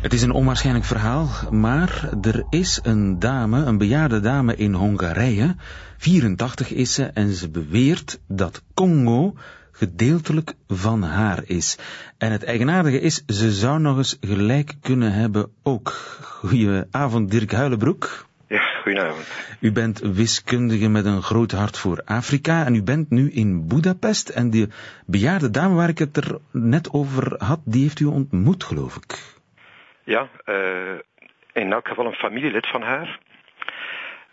Het is een onwaarschijnlijk verhaal, maar er is een dame, een bejaarde dame in Hongarije. 84 is ze en ze beweert dat Congo gedeeltelijk van haar is. En het eigenaardige is, ze zou nog eens gelijk kunnen hebben ook. Goedenavond Dirk Huilenbroek. Ja, goedenavond. U bent wiskundige met een groot hart voor Afrika en u bent nu in Budapest. En die bejaarde dame waar ik het er net over had, die heeft u ontmoet, geloof ik. Ja, uh, in elk geval een familielid van haar.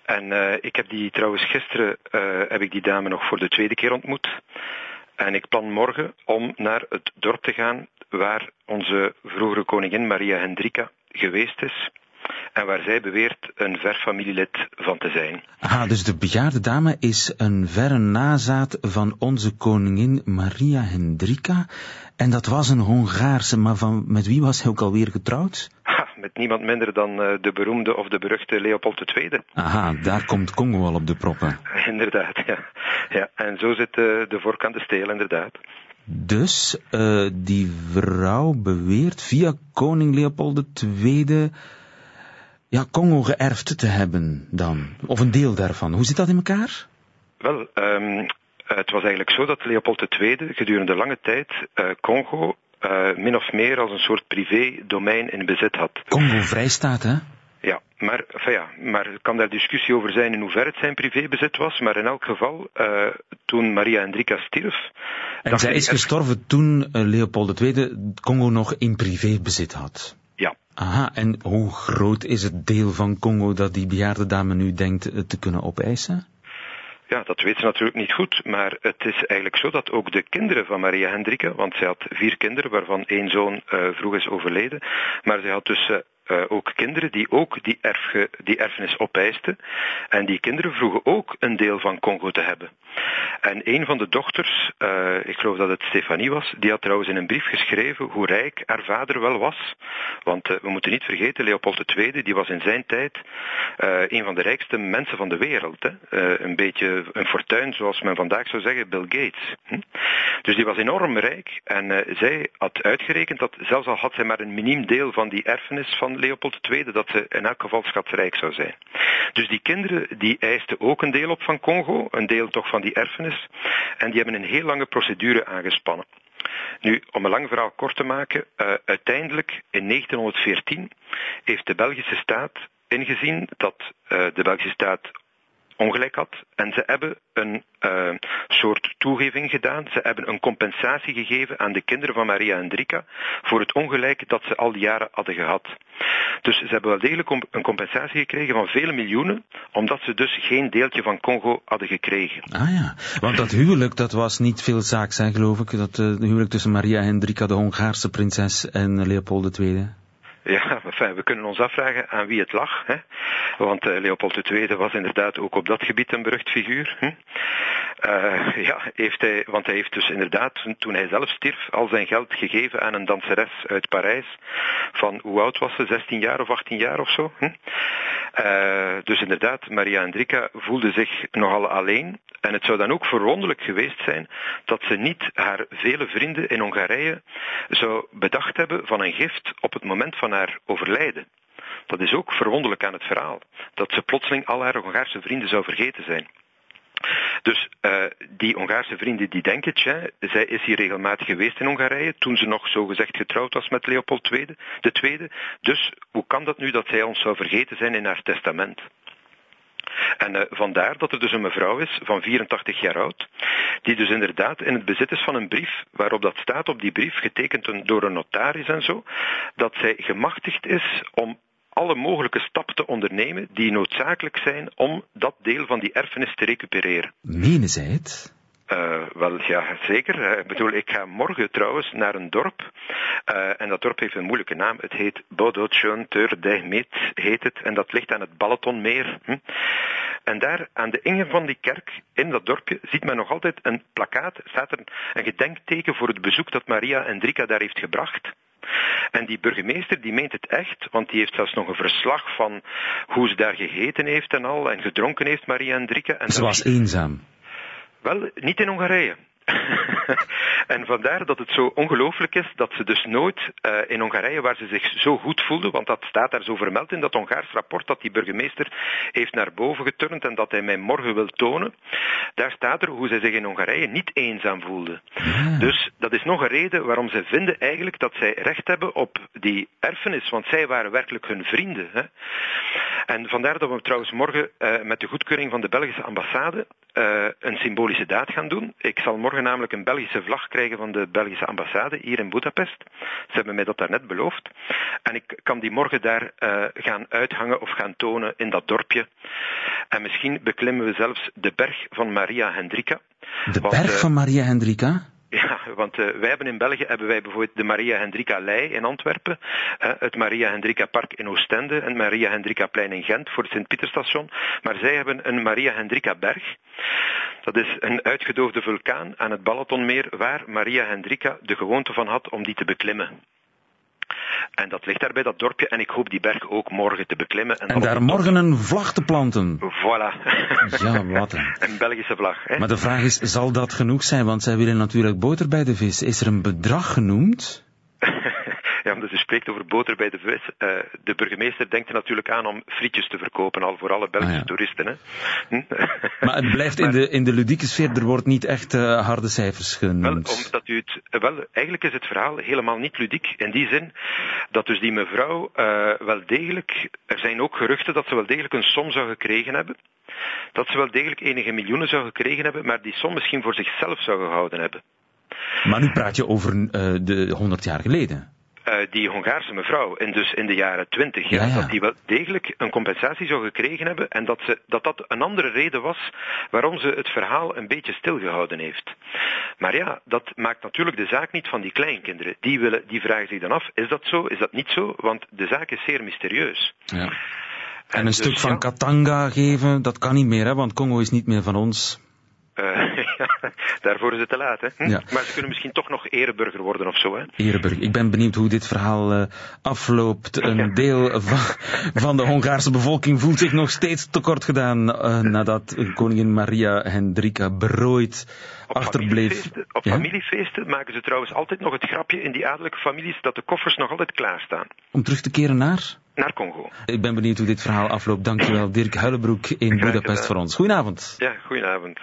En uh, ik heb die trouwens gisteren uh, heb ik die dame nog voor de tweede keer ontmoet. En ik plan morgen om naar het dorp te gaan waar onze vroegere koningin Maria Hendrika geweest is. En waar zij beweert een ver familielid van te zijn. Aha, dus de bejaarde dame is een verre nazaat van onze koningin Maria Hendrika. En dat was een Hongaarse, maar van, met wie was hij ook alweer getrouwd? Ha, met niemand minder dan uh, de beroemde of de beruchte Leopold II. Aha, daar komt Congo al op de proppen. inderdaad, ja. ja. En zo zit uh, de vork aan de steel, inderdaad. Dus uh, die vrouw beweert via koning Leopold II ja, Congo geërfd te hebben dan? Of een deel daarvan. Hoe zit dat in elkaar? Wel, um, het was eigenlijk zo dat Leopold II gedurende lange tijd uh, Congo uh, min of meer als een soort privé-domein in bezit had. Congo-vrijstaat, hè? Ja, maar, enfin ja, maar er kan daar discussie over zijn in hoeverre het zijn privébezit was. Maar in elk geval, uh, toen Maria Hendrika stierf... En zij is gestorven toen Leopold II Congo nog in privébezit had? Ja. Aha, en hoe groot is het deel van Congo dat die bejaarde dame nu denkt te kunnen opeisen? Ja, dat weet ze natuurlijk niet goed, maar het is eigenlijk zo dat ook de kinderen van Maria Hendrika, want zij had vier kinderen, waarvan één zoon uh, vroeg is overleden, maar zij had dus uh, uh, ook kinderen die ook die, erfge, die erfenis opeisten. En die kinderen vroegen ook een deel van Congo te hebben. En een van de dochters, uh, ik geloof dat het Stefanie was, die had trouwens in een brief geschreven hoe rijk haar vader wel was. Want uh, we moeten niet vergeten, Leopold II, die was in zijn tijd een van de rijkste mensen van de wereld. Hè? een beetje een fortuin, zoals men vandaag zou zeggen, Bill Gates. Hm? Dus die was enorm rijk en zij had uitgerekend dat zelfs al had zij maar een miniem deel van die erfenis van Leopold II dat ze in elk geval schatrijk zou zijn. Dus die kinderen die eisten ook een deel op van Congo, een deel toch van die erfenis, en die hebben een heel lange procedure aangespannen. Nu, om een lang verhaal kort te maken, uh, uiteindelijk in 1914 heeft de Belgische staat ingezien dat uh, de Belgische staat ongelijk had. En ze hebben een uh, soort toegeving gedaan. Ze hebben een compensatie gegeven aan de kinderen van Maria Hendrika voor het ongelijk dat ze al die jaren hadden gehad. Dus ze hebben wel degelijk een compensatie gekregen van vele miljoenen, omdat ze dus geen deeltje van Congo hadden gekregen. Ah ja, want dat huwelijk, dat was niet veel zaak zijn, geloof ik. Dat uh, huwelijk tussen Maria Hendrika, de Hongaarse prinses, en Leopold II. Ja, enfin, we kunnen ons afvragen aan wie het lag. Hè? Want uh, Leopold II was inderdaad ook op dat gebied een berucht figuur. Hm? Uh, ja, heeft hij, want hij heeft dus inderdaad, toen hij zelf stierf, al zijn geld gegeven aan een danseres uit Parijs. Van, hoe oud was ze? 16 jaar of 18 jaar of zo? Hm? Uh, dus inderdaad, Maria Hendrika voelde zich nogal alleen. En het zou dan ook verwonderlijk geweest zijn dat ze niet haar vele vrienden in Hongarije zou bedacht hebben van een gift op het moment van haar overlijden. Dat is ook verwonderlijk aan het verhaal. Dat ze plotseling al haar Hongaarse vrienden zou vergeten zijn. Dus uh, die Hongaarse vrienden die denken, tja, zij is hier regelmatig geweest in Hongarije, toen ze nog zogezegd getrouwd was met Leopold II, de tweede. Dus hoe kan dat nu dat zij ons zou vergeten zijn in haar testament? En uh, vandaar dat er dus een mevrouw is van 84 jaar oud, die dus inderdaad in het bezit is van een brief, waarop dat staat op die brief, getekend door een notaris en zo, dat zij gemachtigd is om alle mogelijke stappen te ondernemen die noodzakelijk zijn om dat deel van die erfenis te recupereren. Menen zij het? Uh, wel, ja, zeker. Ik bedoel, ik ga morgen trouwens naar een dorp. Uh, en dat dorp heeft een moeilijke naam. Het heet Bodotjon Dehmet, heet het. En dat ligt aan het Balatonmeer. Hm? En daar, aan de ingang van die kerk, in dat dorpje, ziet men nog altijd een plakkaat. Staat er een gedenkteken voor het bezoek dat Maria Hendrika daar heeft gebracht. En die burgemeester die meent het echt, want die heeft zelfs nog een verslag van hoe ze daar gegeten heeft en al, en gedronken heeft, Maria Hendrika. En ze was eenzaam. Wel, niet in Hongarije. en vandaar dat het zo ongelooflijk is dat ze dus nooit uh, in Hongarije, waar ze zich zo goed voelde, want dat staat daar zo vermeld in dat Hongaars rapport dat die burgemeester heeft naar boven geturnd en dat hij mij morgen wil tonen, daar staat er hoe zij zich in Hongarije niet eenzaam voelde. Dus dat is nog een reden waarom ze vinden eigenlijk dat zij recht hebben op die erfenis, want zij waren werkelijk hun vrienden. Hè. En vandaar dat we trouwens morgen uh, met de goedkeuring van de Belgische ambassade uh, een symbolische daad gaan doen. Ik zal morgen namelijk een Belgische vlag krijgen van de Belgische ambassade hier in Budapest. Ze hebben mij dat daarnet beloofd. En ik kan die morgen daar uh, gaan uithangen of gaan tonen in dat dorpje. En misschien beklimmen we zelfs de berg van Maria Hendrika. De berg van Maria Hendrika? Ja, want uh, wij hebben in België hebben wij bijvoorbeeld de Maria Hendrika Lei in Antwerpen, uh, het Maria Hendrika Park in Oostende en het Maria Hendrika Plein in Gent voor het Sint-Pieterstation. Maar zij hebben een Maria Hendrika Berg. Dat is een uitgedoofde vulkaan aan het Balatonmeer waar Maria Hendrika de gewoonte van had om die te beklimmen. En dat ligt daar bij dat dorpje en ik hoop die berg ook morgen te beklimmen. En, en daar morgen een vlag te planten. Voilà. Ja, wat een. Een Belgische vlag. Hè? Maar de vraag is, zal dat genoeg zijn? Want zij willen natuurlijk boter bij de vis. Is er een bedrag genoemd? Ja, omdat u spreekt over boter bij de vis. Uh, de burgemeester denkt er natuurlijk aan om frietjes te verkopen, al voor alle Belgische ah, ja. toeristen. Hè? Hm? Maar het blijft in, de, in de ludieke sfeer, er wordt niet echt uh, harde cijfers genoemd. Wel, omdat u het, wel, eigenlijk is het verhaal helemaal niet ludiek. In die zin dat dus die mevrouw uh, wel degelijk, er zijn ook geruchten dat ze wel degelijk een som zou gekregen hebben dat ze wel degelijk enige miljoenen zou gekregen hebben, maar die som misschien voor zichzelf zou gehouden hebben. Maar nu praat je over uh, de 100 jaar geleden. Uh, die Hongaarse mevrouw, in, dus in de jaren twintig, ja, ja. dat die wel degelijk een compensatie zou gekregen hebben en dat, ze, dat dat een andere reden was waarom ze het verhaal een beetje stilgehouden heeft. Maar ja, dat maakt natuurlijk de zaak niet van die kleinkinderen. Die, willen, die vragen zich dan af, is dat zo, is dat niet zo? Want de zaak is zeer mysterieus. Ja. En, en een dus, stuk van ja. Katanga geven, dat kan niet meer, hè, want Congo is niet meer van ons. Uh, ja, het te laat. Hè? Hm? Ja. Maar ze kunnen misschien toch nog ereburger worden of zo. Hè? Ereburger. Ik ben benieuwd hoe dit verhaal uh, afloopt. Een ja. deel van, van, de Hongaarse bevolking voelt zich nog steeds tekort gedaan uh, nadat koningin Maria Hendrika berooid op achterbleef. Familiefeesten, op ja? familiefeesten maken ze trouwens altijd nog het grapje in die adellijke families dat de koffers nog altijd klaarstaan. Om terug te keren naar? Naar Congo. Ik ben benieuwd hoe dit verhaal afloopt. Dankjewel Dirk Huilenbroek in Budapest voor ons. Goedenavond. Ja, goedenavond.